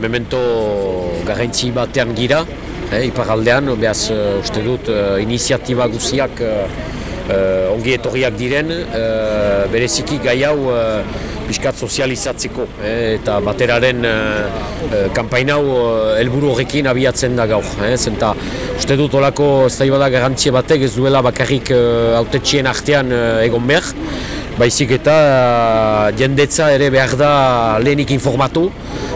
Memento garrantzi batean gira, eh, iparaldean, behaz uh, uste dut uh, iniziatiba guziak uh, ongi etorriak diren, uh, bereziki gai hau uh, piskat sozializatzeko eh, eta bateraren uh, kampain hau uh, helburu horrekin abiatzen da gaur. Eh, zenta uste dut olako ez da garantzie batek ez duela bakarrik uh, artean uh, egon behar, baizik eta uh, jendetza ere behar da lehenik informatu,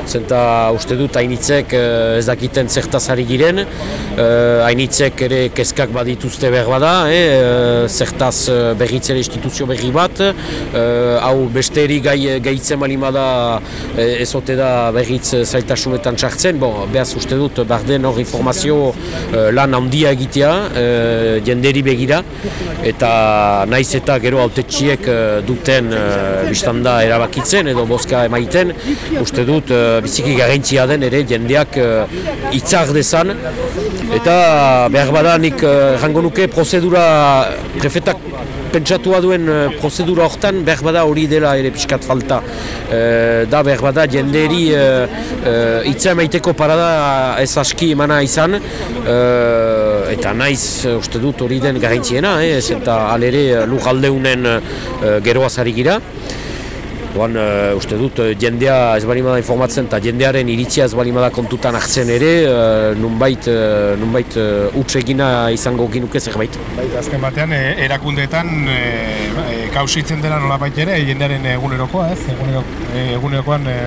zenta uste dut hainitzek uh, ez dakiten zertaz ari giren, uh, hainitzek ere kezkak badituzte behar bada, eh, uh, zertaz berritzere instituzio berri bat, hau beste eri gai, gaitzen malimada eh, ez ote da berriz zailtasunetan txartzen, bon, behaz uste dut barden hor informazio lan handia egitea, jenderi begira, eta naiz eta gero autetxiek duten biztanda erabakitzen edo bozka emaiten, uste dut biziki garrantzia den ere jendeak uh, itzar dezan. Eta behar badanik uh, jango nuke prozedura prefetak pentsatua duen uh, prozedura hortan behar bada hori dela ere pixkat falta. Uh, da behar bada jenderi uh, uh, itza emaiteko parada ez aski emana izan. Uh, eta naiz uste dut hori den garrantziena eh, ez eta alere lujaldeunen uh, geroazari gira Oan, uh, uste dut, uh, jendea ez balimada informatzen eta jendearen iritzia ez balimada kontutan hartzen ere, uh, nunbait, uh, nunbait utsegina izango ginuke zerbait. Bai, azken batean, e, erakundeetan e, e, kausitzen dela nola ere, jendearen egunerokoa, ez? Egunero, e, egunerokoan e,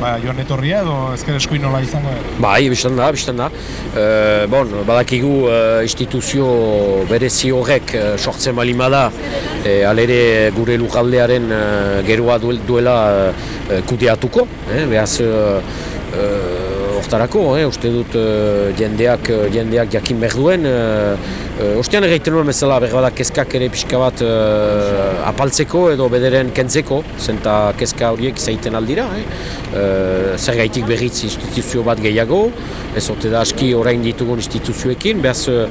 ba, joan etorria edo ezker eskuin nola izango? E? Bai, biztan da, biztan da. Uh, bon, badakigu uh, instituzio berezi horrek uh, sortzen balimada, e, alere gure lujaldearen uh, gerua duel, duela uh, kudeatuko, eh, behaz hortarako, uh, uste dut uh, jendeak, jendeak jakin behar duen, uh, Ostean egiten nuen bezala berbada kezkak ere pixka bat uh, apaltzeko edo bederen kentzeko, zenta kezka horiek zaiten aldira. Eh? Uh, zer gaitik berriz instituzio bat gehiago, ez orte da aski orain ditugun instituzioekin, behaz uh,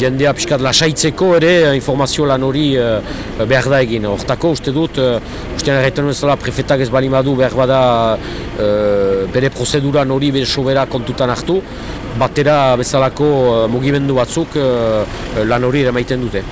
jendea pixka lasaitzeko ere informazio lan hori uh, behar da egin. Hortako uste dut, uh, ostean egiten nuen bezala prefetak ez balimadu behar bada uh, bere prozeduran hori bere sobera kontutan hartu, batera bezalako mugimendu batzuk lan hori ere maiten dute.